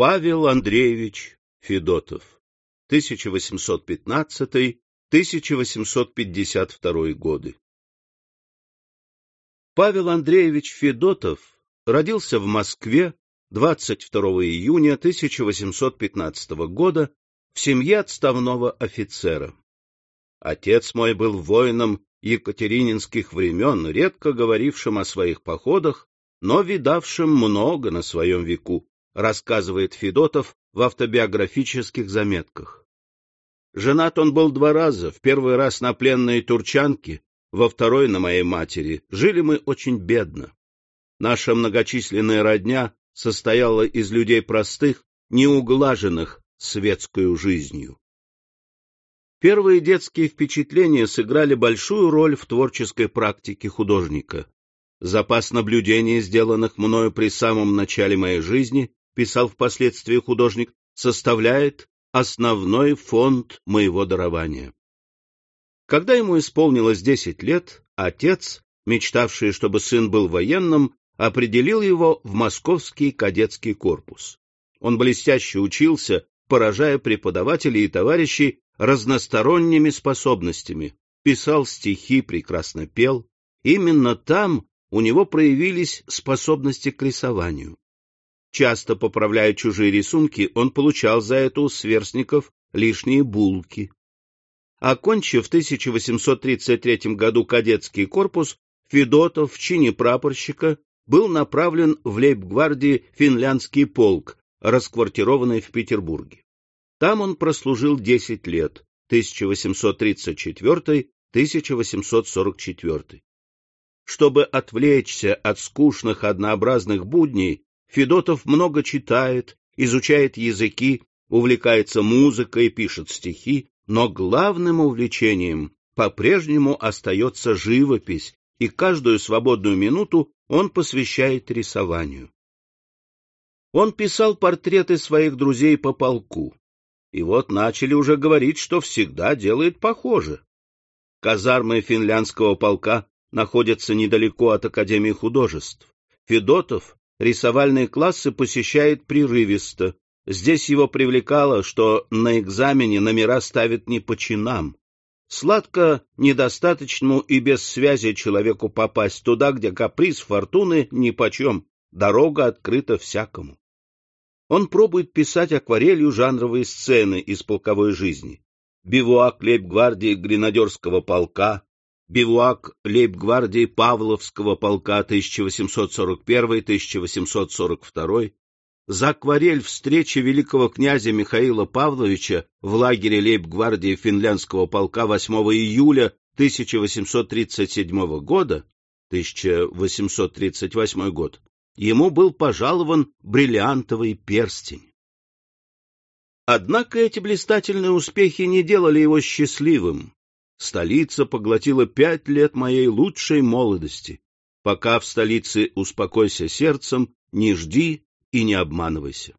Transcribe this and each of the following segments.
Павел Андреевич Федотов, 1815-1852 годы. Павел Андреевич Федотов родился в Москве 22 июня 1815 года в семье отставного офицера. Отец мой был воином екатерининских времен, редко говорившим о своих походах, но видавшим много на своем веку, рассказывает Федотов в автобиографических заметках. Женат он был два раза, в первый раз на пленной турчанке, во второй на моей матери. Жили мы очень бедно. Наша многочисленная родня состояла из людей простых, неуглаженных светскую жизнью. Первые детские впечатления сыграли большую роль в творческой практике художника. Запас наблюдений, сделанных мною при самом начале моей жизни, писал впоследствии художник, составляет основной фонд моего дарования. Когда ему исполнилось десять лет, отец, мечтавший, чтобы сын был военным, определил его в московский кадетский корпус. Он блестяще учился, поражая преподавателей и товарищей разносторонними способностями, писал стихи, прекрасно пел. Именно там у него проявились способности к рисованию. Часто поправляя чужие рисунки, он получал за это у сверстников лишние булки. Окончив в 1833 году кадетский корпус, Федотов в чине прапорщика был направлен в лейб-гвардии финляндский полк, расквартированный в Петербурге. Там он прослужил 10 лет, 1834-1844. Чтобы отвлечься от скучных однообразных будней, Федотов много читает, изучает языки, увлекается музыкой, пишет стихи, но главным увлечением по-прежнему остается живопись, и каждую свободную минуту он посвящает рисованию. Он писал портреты своих друзей по полку. И вот начали уже говорить, что всегда делает похоже. Казармы финляндского полка находятся недалеко от Академии художеств. Федотов рисовальные классы посещает прерывисто. Здесь его привлекало, что на экзамене номера ставят не по чинам. Сладко недостаточному и без связи человеку попасть туда, где каприз фортуны нипочем, дорога открыта всякому он пробует писать акварелью жанровые сцены из полковой жизни. Бивуак лейб-гвардии гренадерского полка, бивуак лейб-гвардии Павловского полка 1841-1842, за акварель встречи великого князя Михаила Павловича в лагере лейб-гвардии финляндского полка 8 июля 1837 года, 1838 год, ему был пожалован бриллиантовый перстень. Однако эти блистательные успехи не делали его счастливым. Столица поглотила пять лет моей лучшей молодости. Пока в столице успокойся сердцем, не жди и не обманывайся.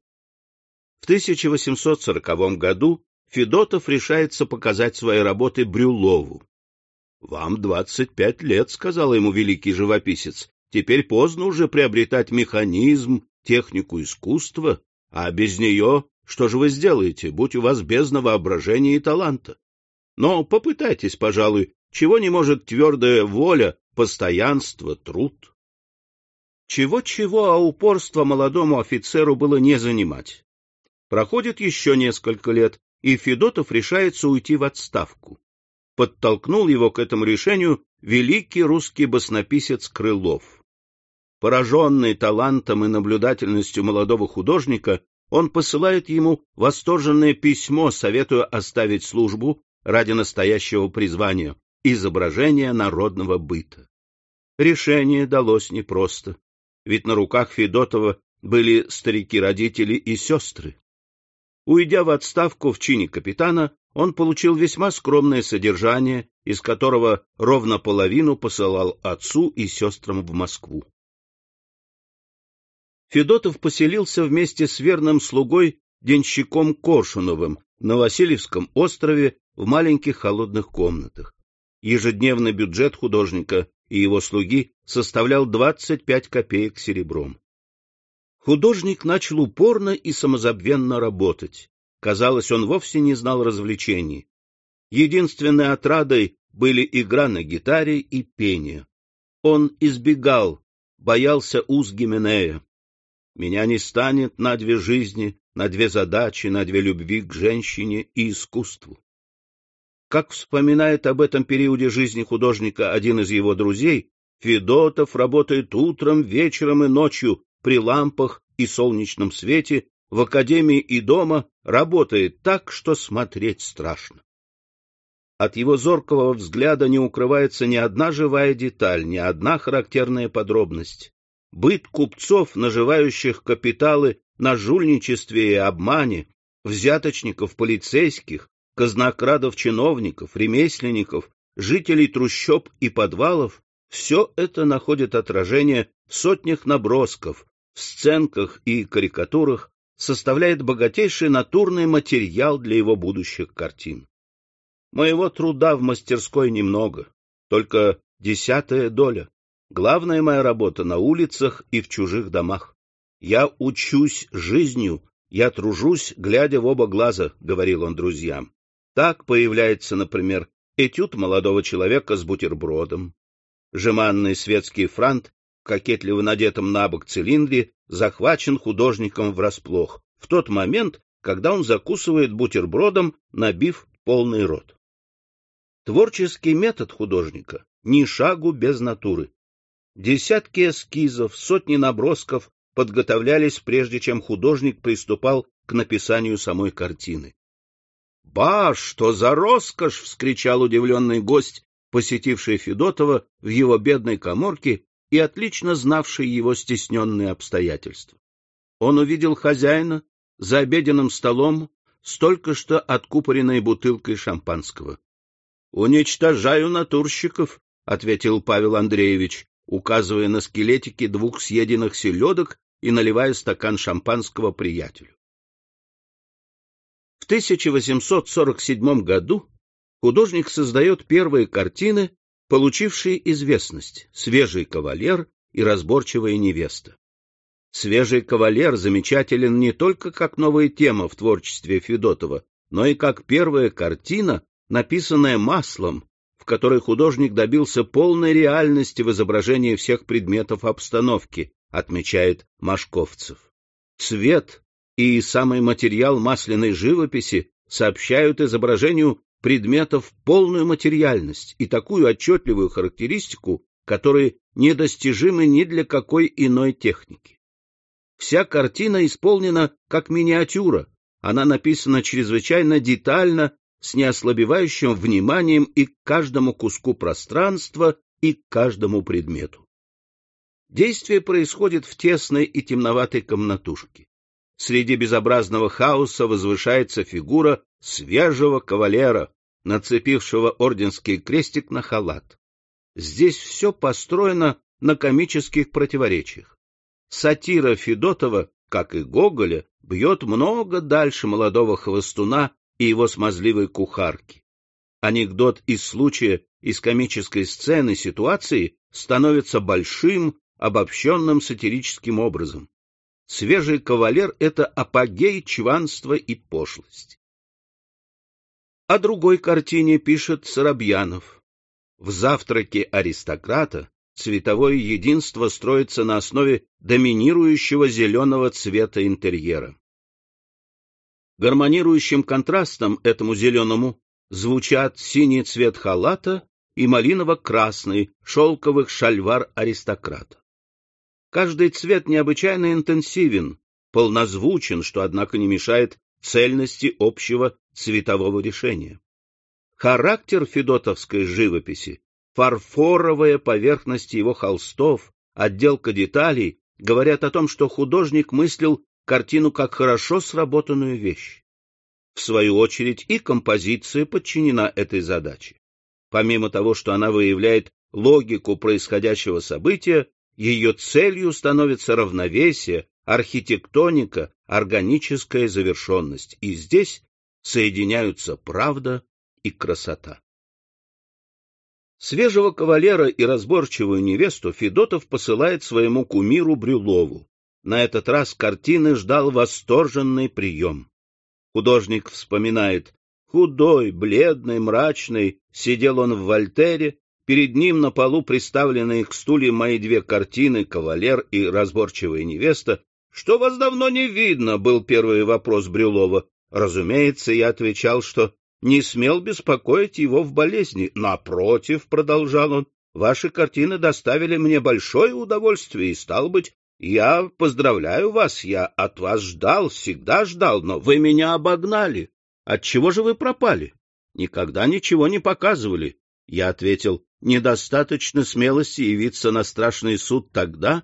В 1840 году Федотов решается показать свои работы Брюлову. — Вам двадцать пять лет, — сказал ему великий живописец, Теперь поздно уже приобретать механизм, технику искусства, а без нее что же вы сделаете, будь у вас бездна воображения и таланта? Но попытайтесь, пожалуй, чего не может твердая воля, постоянство, труд. Чего-чего, а упорство молодому офицеру было не занимать. Проходит еще несколько лет, и Федотов решается уйти в отставку. Подтолкнул его к этому решению великий русский баснописец Крылов. Пораженный талантом и наблюдательностью молодого художника, он посылает ему восторженное письмо, советуя оставить службу ради настоящего призвания — изображения народного быта. Решение далось непросто, ведь на руках Федотова были старики-родители и сестры. Уйдя в отставку в чине капитана, он получил весьма скромное содержание, из которого ровно половину посылал отцу и сестрам в Москву. Федотов поселился вместе с верным слугой денщиком Коршуновым на Васильевском острове в маленьких холодных комнатах. Ежедневный бюджет художника и его слуги составлял 25 копеек серебром. Художник начал упорно и самозабвенно работать. Казалось, он вовсе не знал развлечений. Единственной отрадой были игра на гитаре и пение. Он избегал, боялся уз Гименея. Меня не станет на две жизни, на две задачи, на две любви к женщине и искусству. Как вспоминает об этом периоде жизни художника один из его друзей, Федотов работает утром, вечером и ночью при лампах и солнечном свете, в академии и дома, работает так, что смотреть страшно. От его зоркого взгляда не укрывается ни одна живая деталь, ни одна характерная подробность. Быт купцов, наживающих капиталы на жульничестве и обмане, взяточников, полицейских, казнокрадов-чиновников, ремесленников, жителей трущоб и подвалов, все это находит отражение в сотнях набросков, в сценках и карикатурах, составляет богатейший натурный материал для его будущих картин. Моего труда в мастерской немного, только десятая доля. Главная моя работа на улицах и в чужих домах. Я учусь жизнью, я тружусь, глядя в оба глаза, — говорил он друзьям. Так появляется, например, этюд молодого человека с бутербродом. Жеманный светский франт кокетливо надетом на бок цилиндре захвачен художником врасплох в тот момент, когда он закусывает бутербродом, набив полный рот. Творческий метод художника — ни шагу без натуры. Десятки эскизов, сотни набросков подготовлялись, прежде чем художник приступал к написанию самой картины. — Ба, что за роскошь! — вскричал удивленный гость, посетивший Федотова в его бедной коморке и отлично знавший его стесненные обстоятельства. Он увидел хозяина за обеденным столом с только что откупоренной бутылкой шампанского. — Уничтожаю натурщиков, — ответил Павел Андреевич, указывая на скелетики двух съеденных селедок и наливая стакан шампанского приятелю. В 1847 году художник создает первые картины, получившие известность «Свежий кавалер» и «Разборчивая невеста». «Свежий кавалер» замечателен не только как новая тема в творчестве Федотова, но и как первая картина, написанная маслом, в которой художник добился полной реальности в изображении всех предметов обстановки, отмечает Машковцев. Цвет и самый материал масляной живописи сообщают изображению предметов полную материальность и такую отчетливую характеристику, которые недостижимы ни для какой иной техники. Вся картина исполнена как миниатюра, она написана чрезвычайно детально с неослабевающим вниманием и к каждому куску пространства, и к каждому предмету. Действие происходит в тесной и темноватой комнатушке. Среди безобразного хаоса возвышается фигура свежего кавалера, нацепившего орденский крестик на халат. Здесь все построено на комических противоречиях. Сатира Федотова, как и Гоголя, бьет много дальше молодого хвостуна и его смазливой кухарки. Анекдот из случая, из комической сцены, ситуации становится большим, обобщенным сатирическим образом. Свежий кавалер — это апогей чванства и пошлости. О другой картине пишет Соробьянов. В «Завтраке аристократа» цветовое единство строится на основе доминирующего зеленого цвета интерьера. Гармонирующим контрастом этому зеленому звучат синий цвет халата и малиново-красный шелковых шальвар аристократа. Каждый цвет необычайно интенсивен, полнозвучен, что, однако, не мешает цельности общего цветового решения. Характер федотовской живописи, фарфоровая поверхность его холстов, отделка деталей говорят о том, что художник мыслил картину как хорошо сработанную вещь. В свою очередь и композиция подчинена этой задаче. Помимо того, что она выявляет логику происходящего события, ее целью становится равновесие, архитектоника, органическая завершенность, и здесь соединяются правда и красота. Свежего кавалера и разборчивую невесту Федотов посылает своему кумиру Брюлову. на этот раз картины ждал восторженный прием. Художник вспоминает, худой, бледный, мрачный, сидел он в Вольтере, перед ним на полу приставленные к стуле мои две картины «Кавалер» и «Разборчивая невеста». «Что вас давно не видно?» — был первый вопрос Брюлова. Разумеется, я отвечал, что не смел беспокоить его в болезни. Напротив, — продолжал он, — ваши картины доставили мне большое удовольствие, и, стал быть, я поздравляю вас, я от вас ждал, всегда ждал, но вы меня обогнали. Отчего же вы пропали? Никогда ничего не показывали. Я ответил, недостаточно смелости явиться на страшный суд тогда,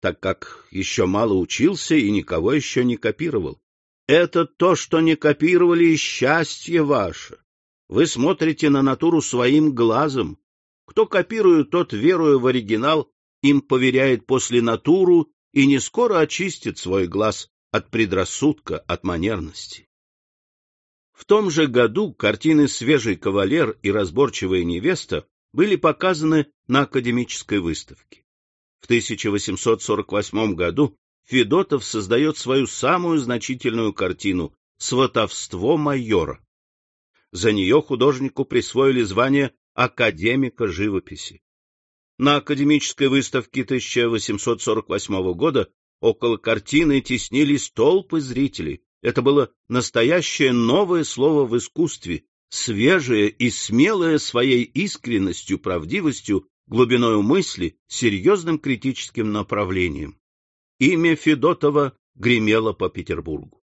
так как еще мало учился и никого еще не копировал. Это то, что не копировали, и счастье ваше. Вы смотрите на натуру своим глазом. Кто копирует, тот, веруя в оригинал, им поверяет после натуру и не скоро очистит свой глаз от предрассудка, от манерности. В том же году картины «Свежий кавалер» и «Разборчивая невеста» были показаны на академической выставке. В 1848 году Федотов создает свою самую значительную картину «Сватовство майора». За нее художнику присвоили звание академика живописи. На академической выставке 1848 года около картины теснились толпы зрителей. Это было настоящее новое слово в искусстве, свежее и смелое своей искренностью, правдивостью, глубиной мысли, серьезным критическим направлением. Имя Федотова гремело по Петербургу.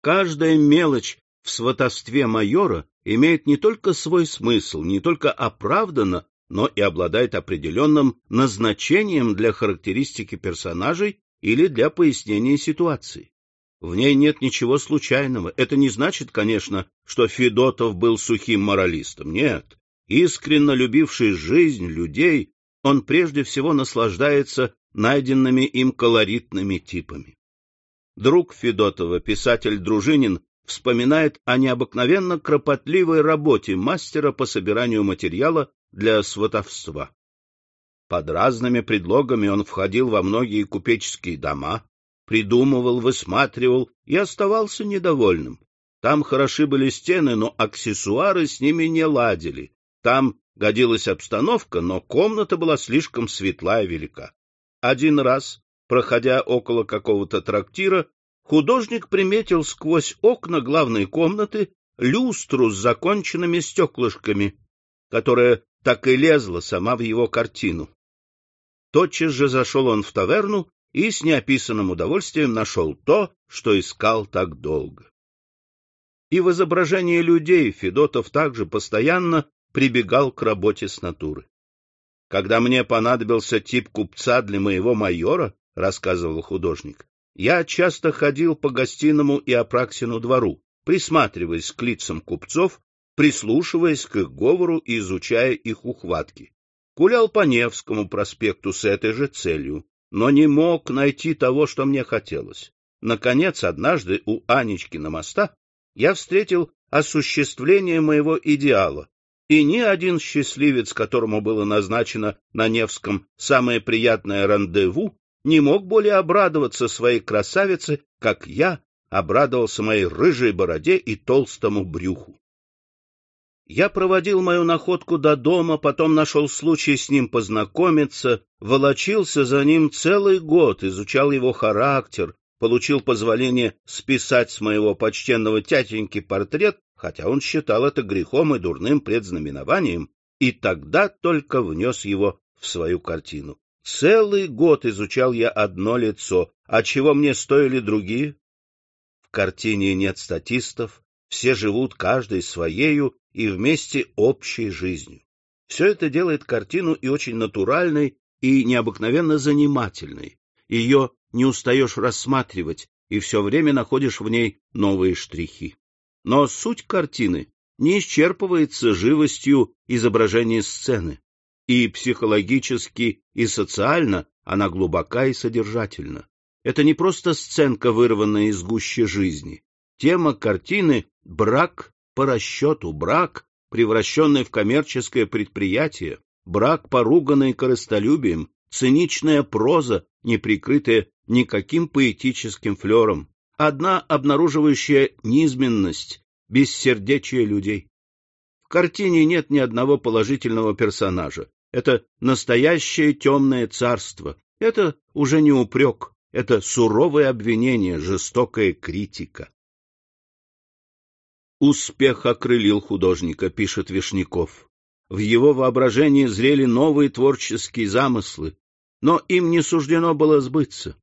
Каждая мелочь в сватовстве майора имеет не только свой смысл, не только оправдана, но и обладает определенным назначением для характеристики персонажей или для пояснения ситуации. В ней нет ничего случайного. Это не значит, конечно, что Федотов был сухим моралистом. Нет. Искренно любивший жизнь, людей, он прежде всего наслаждается найденными им колоритными типами. Друг Федотова, писатель Дружинин, вспоминает о необыкновенно кропотливой работе мастера по собиранию материала для сватовства. Под разными предлогами он входил во многие купеческие дома, придумывал, высматривал и оставался недовольным. Там хороши были стены, но аксессуары с ними не ладили. Там годилась обстановка, но комната была слишком светла и велика. Один раз, проходя около какого-то трактира, художник приметил сквозь окна главной комнаты люстру с законченными стеклышками, которая так и лезла сама в его картину. Тотчас же зашел он в таверну и с неописанным удовольствием нашел то, что искал так долго. И в изображении людей Федотов также постоянно прибегал к работе с натуры. Когда мне понадобился тип купца для моего майора, — рассказывал художник, — я часто ходил по гостиному и Апраксину двору, присматриваясь к лицам купцов, прислушиваясь к их говору и изучая их ухватки. Гулял по Невскому проспекту с этой же целью, но не мог найти того, что мне хотелось. Наконец, однажды у Анечкина моста я встретил осуществление моего идеала, и ни один счастливец, которому было назначено на Невском самое приятное рандеву, не мог более обрадоваться своей красавице, как я обрадовался моей рыжей бороде и толстому брюху. Я проводил мою находку до дома, потом нашел случай с ним познакомиться, волочился за ним целый год, изучал его характер, получил позволение списать с моего почтенного тятеньки портрет, хотя он считал это грехом и дурным предзнаменованием, и тогда только внес его в свою картину. Целый год изучал я одно лицо, а чего мне стоили другие? В картине нет статистов, все живут каждый своею и вместе общей жизнью. Все это делает картину и очень натуральной, и необыкновенно занимательной. Ее не устаешь рассматривать, и все время находишь в ней новые штрихи. Но суть картины не исчерпывается живостью изображения сцены. И психологически, и социально она глубока и содержательна. Это не просто сценка, вырванная из гущи жизни. Тема картины — брак по расчету, брак, превращенный в коммерческое предприятие, брак, поруганный корыстолюбием, циничная проза, неприкрытая никаким поэтическим флером, одна обнаруживающая низменность, бессердечие людей. В картине нет ни одного положительного персонажа. Это настоящее темное царство. Это уже не упрек, это суровое обвинение, жестокая критика. Успех окрылил художника, пишет Вишняков. В его воображении зрели новые творческие замыслы, но им не суждено было сбыться.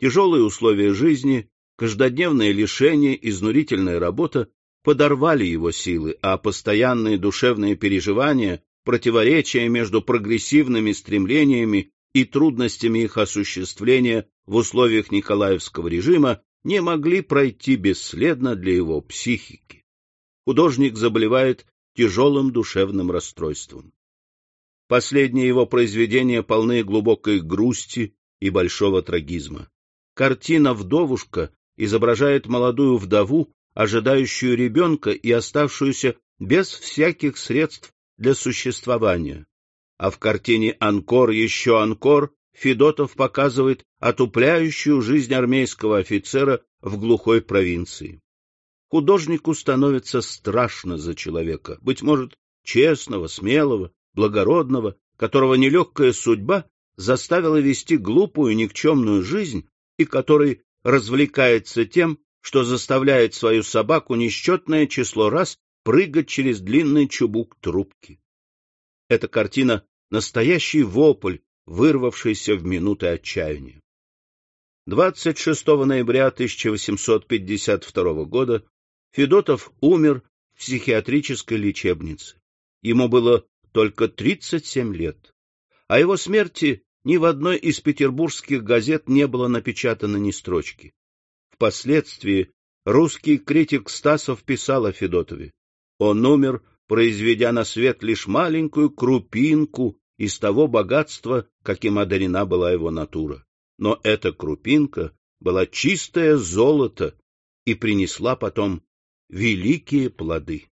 Тяжелые условия жизни, каждодневное лишение, изнурительная работа подорвали его силы, а постоянные душевные переживания, противоречия между прогрессивными стремлениями и трудностями их осуществления в условиях Николаевского режима не могли пройти бесследно для его психики художник заболевает тяжелым душевным расстройством. Последние его произведения полны глубокой грусти и большого трагизма. Картина «Вдовушка» изображает молодую вдову, ожидающую ребенка и оставшуюся без всяких средств для существования. А в картине «Анкор, еще Анкор» Федотов показывает отупляющую жизнь армейского офицера в глухой провинции художнику становится страшно за человека, быть может, честного, смелого, благородного, которого нелегкая судьба заставила вести глупую никчемную жизнь и который развлекается тем, что заставляет свою собаку несчетное число раз прыгать через длинный чубук трубки. Эта картина — настоящий вопль, вырвавшийся в минуты отчаяния. 26 ноября 1852 года Федотов умер в психиатрической лечебнице. Ему было только 37 лет. О его смерти ни в одной из петербургских газет не было напечатано ни строчки. Впоследствии русский критик Стасов писал о Федотове. Он умер, произведя на свет лишь маленькую крупинку из того богатства, каким одарена была его натура. Но эта крупинка была чистое золото и принесла потом великие плоды.